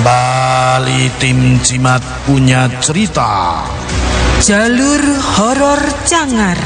Kembali tim Cimat punya cerita. Jalur horor Cangar.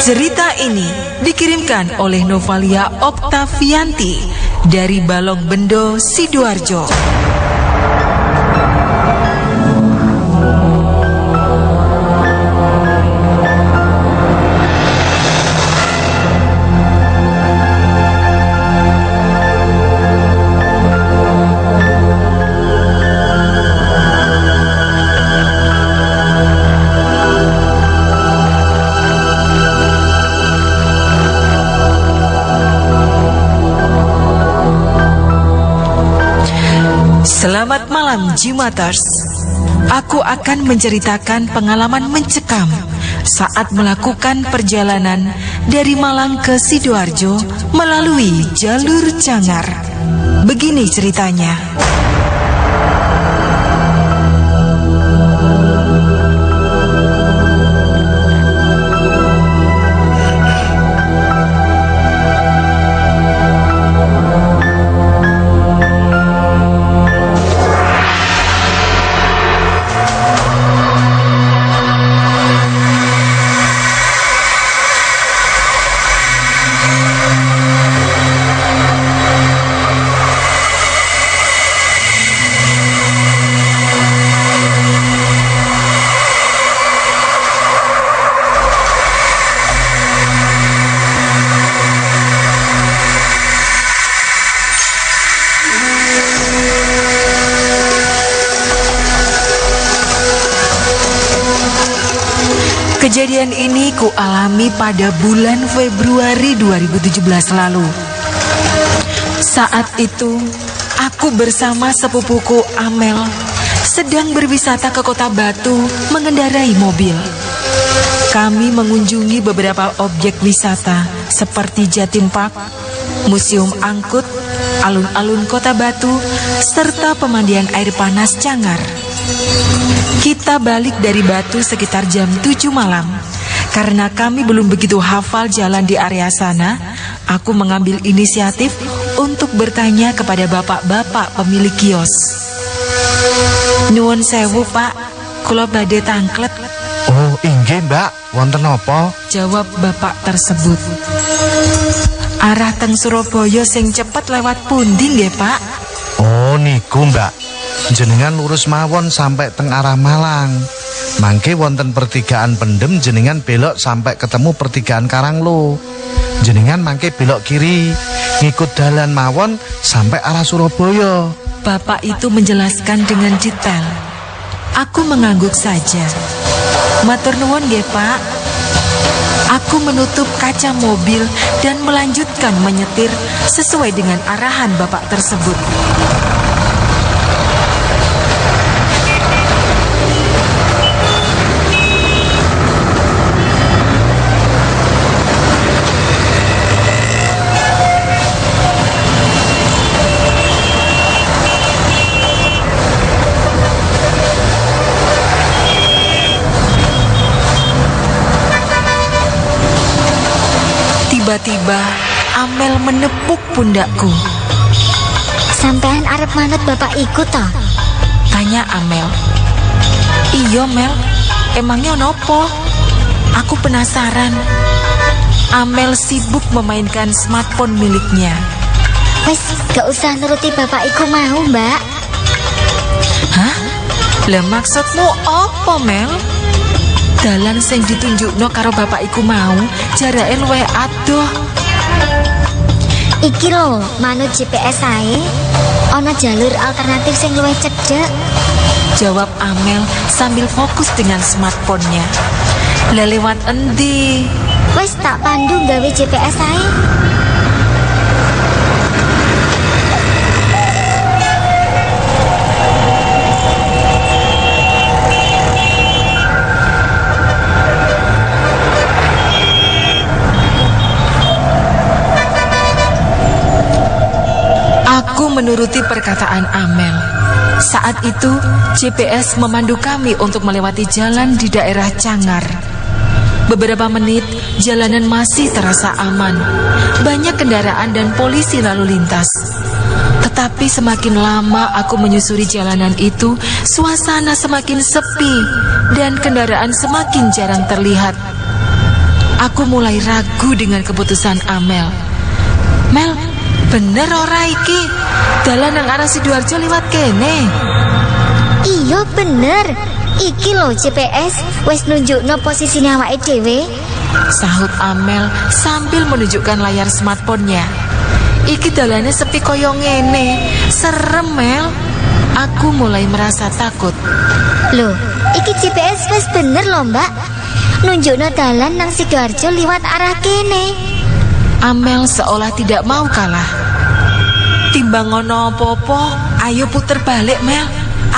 Cerita ini dikirimkan oleh Novalia Oktavianti dari Balong Bendo, Sidoarjo. Malam Jimaters. Aku akan menceritakan pengalaman mencekam saat melakukan perjalanan dari Malang ke Sidoarjo melalui jalur Cangar. Begini ceritanya. Kejadian ini ku alami pada bulan Februari 2017 lalu. Saat itu, aku bersama sepupuku Amel sedang berwisata ke kota Batu mengendarai mobil. Kami mengunjungi beberapa objek wisata seperti Jatim Park, Museum Angkut, alun-alun kota Batu, serta pemandian air panas Cangar. Kita balik dari Batu sekitar jam 7 malam. Karena kami belum begitu hafal jalan di area sana, aku mengambil inisiatif untuk bertanya kepada bapak-bapak pemilik kios. Nuwun sewu, Pak. Kula badhe tangklet, Oh, inggih, Mbak. Wonten apa? jawab bapak tersebut. Arah teng Surabaya sing cepet lewat pundi nggih, Pak? Oh, niku, Mbak. Jenengan lurus mawon sampai teng arah Malang. Mangke wonten pertigaan Pendem jenengan belok sampai ketemu pertigaan Karanglo. Jenengan mangke belok kiri, ngikut dalan mawon sampai arah Surabaya. Bapak itu menjelaskan dengan detail. Aku mengangguk saja. Matur nuwun nggih, Pak. Aku menutup kaca mobil dan melanjutkan menyetir sesuai dengan arahan Bapak tersebut. Tiba-tiba Amel menepuk pundakku. Sampean arep manut bapak ikut toh? Tanya Amel. Iya Mel, emangnya nopo? Aku penasaran. Amel sibuk memainkan smartphone miliknya. Wes, gak usah nuruti bapak iku mau, Mbak. Hah? Lah maksudmu apa Mel? Dalan sing ditunjukno karo bapak iku mau jarake luwih adoh. Iki lho, manut GPS ae. Ana jalur alternatif sing luwih cedhek. Jawab Amel sambil fokus dengan smartphone-nya. Lewat endi? Wes tak pandu gawe GPS ae. Menuruti perkataan Amel. Saat itu, GPS memandu kami untuk melewati jalan di daerah Cangar. Beberapa menit, jalanan masih terasa aman. Banyak kendaraan dan polisi lalu lintas. Tetapi semakin lama aku menyusuri jalanan itu, suasana semakin sepi dan kendaraan semakin jarang terlihat. Aku mulai ragu dengan keputusan Amel. Mel, bener ora iki? Dalan nang arah Sidoarjo liwat kene. Iya bener. Iki lho GPS wis nunjukno posisine awake dhewe. Sahut Amel sambil menunjukkan layar smartphone-nya. Iki dalane sepi koyo ngene. Serem, Mel. Aku mulai merasa takut. Loh, iki GPS wis bener lho, Mbak. Nunjukno dalan nang Sidoarjo liwat arah kene. Amel seolah tidak mau kalah. Timbang ngono apa-apa, ayo puter balik, Mel.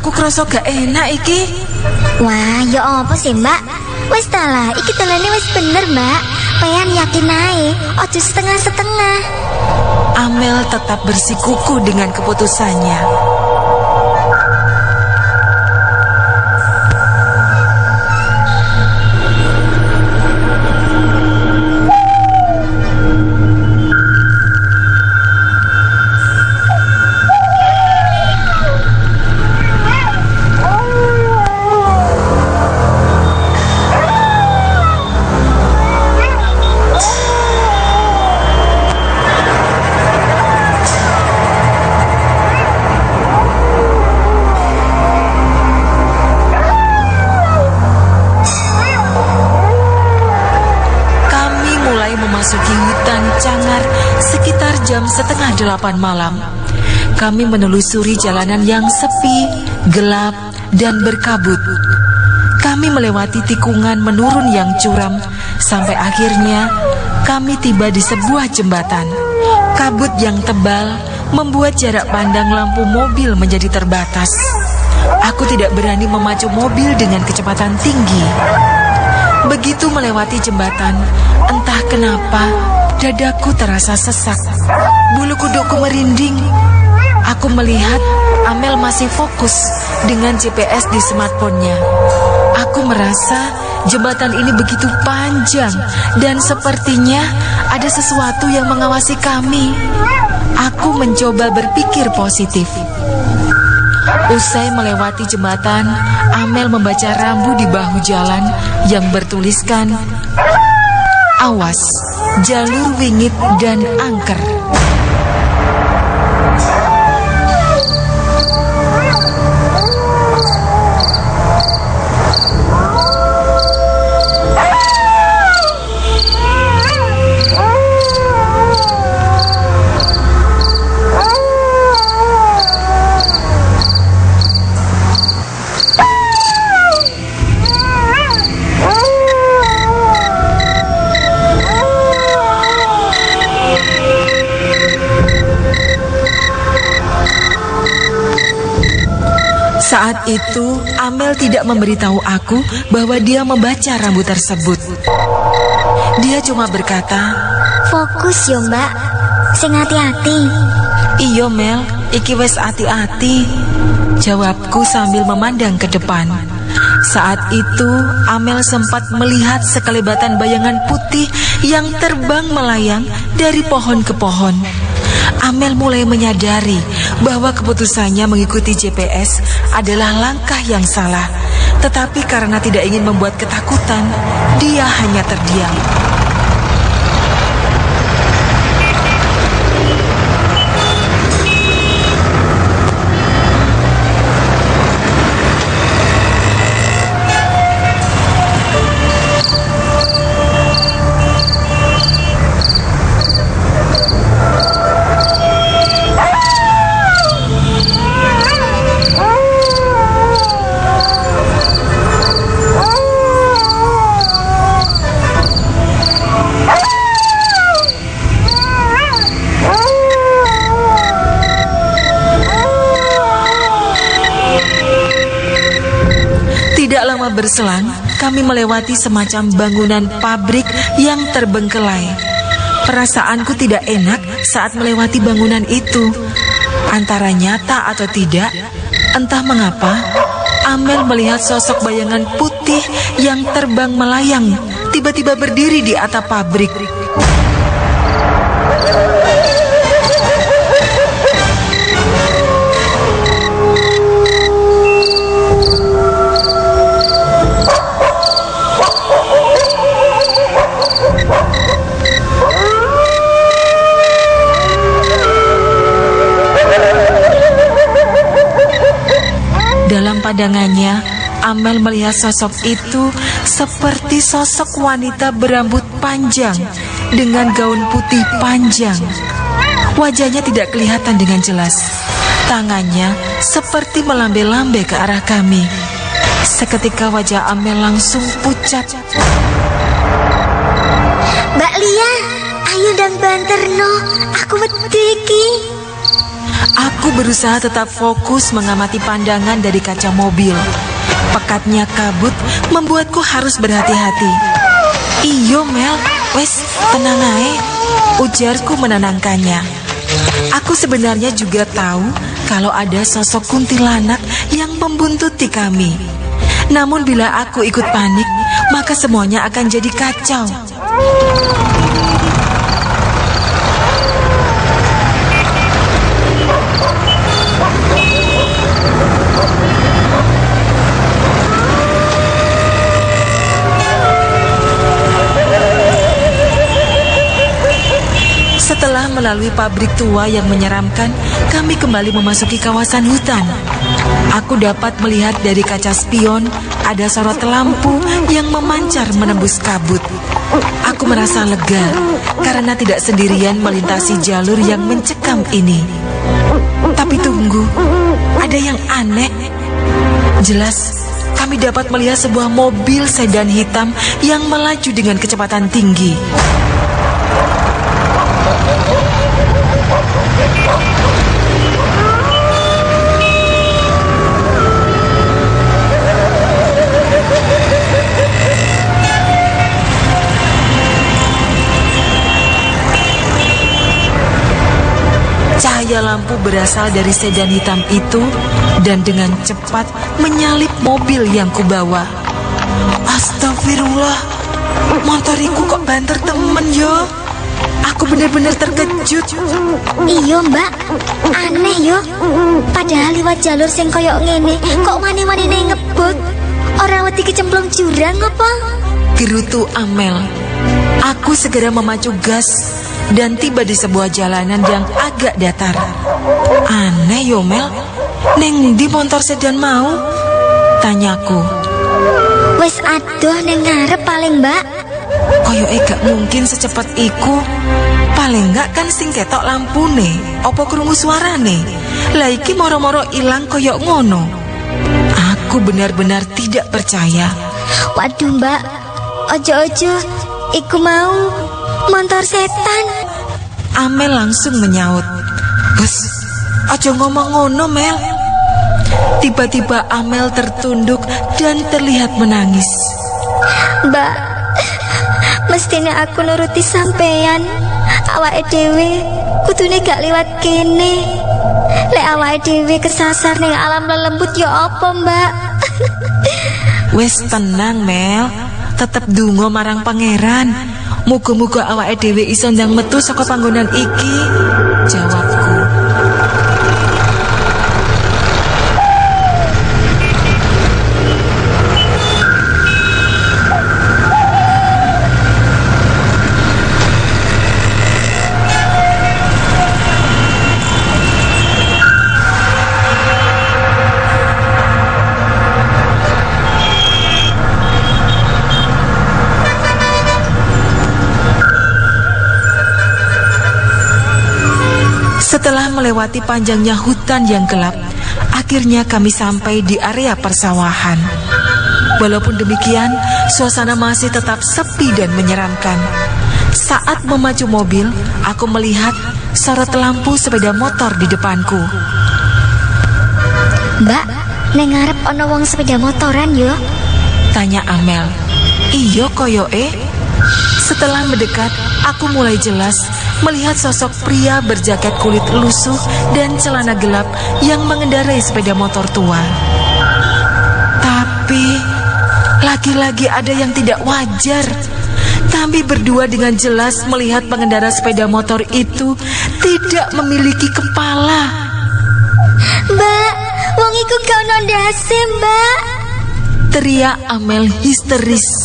Aku kerasa gak enak iki. Wah, ya apa sih, Mbak? Wis ta lah, iki dalane wis bener, Mbak. Pean yakin ae, ojo setengah-setengah. Amel tetap bersikuku dengan keputusannya. Jam setengah delapan malam. Kami menelusuri jalanan yang sepi, gelap, dan berkabut. Kami melewati tikungan menurun yang curam sampai akhirnya kami tiba di sebuah jembatan. Kabut yang tebal membuat jarak pandang lampu mobil menjadi terbatas. Aku tidak berani memacu mobil dengan kecepatan tinggi. Begitu melewati jembatan, entah kenapa dadaku terasa sesak. Bulu kudukku merinding. Aku melihat Amel masih fokus dengan GPS di smartphone-nya. Aku merasa jembatan ini begitu panjang dan sepertinya ada sesuatu yang mengawasi kami. Aku mencoba berpikir positif. Usai melewati jembatan, Amel membaca rambu di bahu jalan yang bertuliskan Awas, jalur wingit dan angker. Saat itu, Amel tidak memberitahu aku bahwa dia membaca rambu tersebut. Dia cuma berkata, Fokus yo, Mbak. Sing hati-hati. Iyo Mel, iki wes hati-hati. Jawabku sambil memandang ke depan. Saat itu, Amel sempat melihat sekelebatan bayangan putih yang terbang melayang dari pohon ke pohon. Amel mulai menyadari bahwa keputusannya mengikuti GPS adalah langkah yang salah. Tetapi karena tidak ingin membuat ketakutan, dia hanya terdiam. Berselang, kami melewati semacam bangunan pabrik yang terbengkelai. Perasaanku tidak enak saat melewati bangunan itu. Antara nyata atau tidak, entah mengapa, Amel melihat sosok bayangan putih yang terbang melayang, tiba-tiba berdiri di atap pabrik. Pandangannya, Amel melihat sosok itu seperti sosok wanita berambut panjang dengan gaun putih panjang. Wajahnya tidak kelihatan dengan jelas. Tangannya seperti melambai-lambai ke arah kami. Seketika wajah Amel langsung pucat. Mbak Lia, ayo dang banterno. Aku wedi Aku berusaha tetap fokus mengamati pandangan dari kaca mobil. Pekatnya kabut membuatku harus berhati-hati. Iyo Mel, wes tenang ae. Ujarku menenangkannya. Aku sebenarnya juga tahu kalau ada sosok kuntilanak yang membuntuti kami. Namun bila aku ikut panik, maka semuanya akan jadi kacau. Setelah melalui pabrik tua yang menyeramkan, kami kembali memasuki kawasan hutan. Aku dapat melihat dari kaca spion ada sorot lampu yang memancar menembus kabut. Aku merasa lega karena tidak sendirian melintasi jalur yang mencekam ini. Tapi tunggu, ada yang aneh. Jelas, kami dapat melihat sebuah mobil sedan hitam yang melaju dengan kecepatan tinggi. Cahaya lampu berasal dari sedan hitam itu dan dengan cepat menyalip mobil yang kubawa. Astagfirullah, motoriku kok banter temen yo. Aku benar-benar terkejut. Iya mbak, aneh yo. Padahal lewat jalur sing koyok ngene, kok mani-mani ngebut. Orang wedi kecemplung jurang apa? Gerutu Amel. Aku segera memacu gas dan tiba di sebuah jalanan yang agak datar. Aneh yo Mel, neng di motor sedan mau? Tanyaku. Wes adoh neng ngarep paling mbak. Koyo gak mungkin secepat iku. Paling gak kan sing ketok lampune, opo krungu suarane. Lah iki moro-moro ilang koyok ngono. Aku benar-benar tidak percaya. Waduh mbak, ojo-ojo, iku mau motor setan. Amel langsung menyaut. Bes, aja ngomong ngono Mel. Tiba-tiba Amel tertunduk dan terlihat menangis. Mbak, mestinya aku nuruti sampeyan. Awake dhewe kudune gak liwat kene. Lek awake dhewe kesasar ning alam lelembut ya apa, Mbak? Wes tenang Mel, tetep dungo marang pangeran. Muga-muga awake dhewe iso ndang metu saka panggonan iki. Jawabku. Setelah melewati panjangnya hutan yang gelap, akhirnya kami sampai di area persawahan. Walaupun demikian, suasana masih tetap sepi dan menyeramkan. Saat memacu mobil, aku melihat sorot lampu sepeda motor di depanku. Mbak, neng ngarep ono wong sepeda motoran yo. Tanya Amel. Iyo koyoe, Setelah mendekat, aku mulai jelas melihat sosok pria berjaket kulit lusuh dan celana gelap yang mengendarai sepeda motor tua. Tapi lagi-lagi ada yang tidak wajar. Kami berdua dengan jelas melihat pengendara sepeda motor itu tidak memiliki kepala. Mbak, wong iku gak ono ndase, Mbak. Teriak Amel histeris.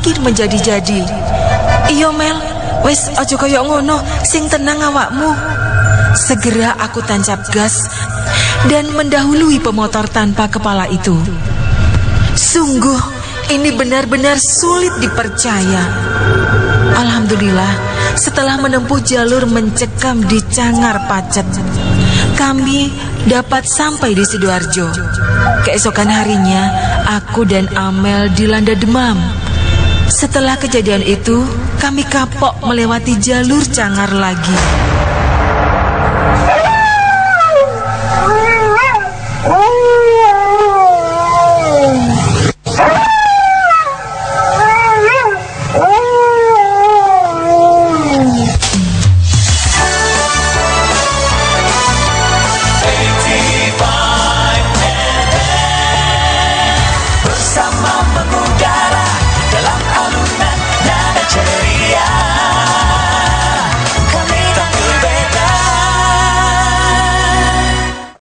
Semakin menjadi-jadi. Iyo Mel, wes ojo koyo ngono, sing tenang awakmu. Segera aku tancap gas dan mendahului pemotor tanpa kepala itu. Sungguh, ini benar-benar sulit dipercaya. Alhamdulillah, setelah menempuh jalur mencekam di Cangar Pacet, kami dapat sampai di Sidoarjo. Keesokan harinya, aku dan Amel dilanda demam. Setelah kejadian itu, kami kapok melewati jalur Cangar lagi.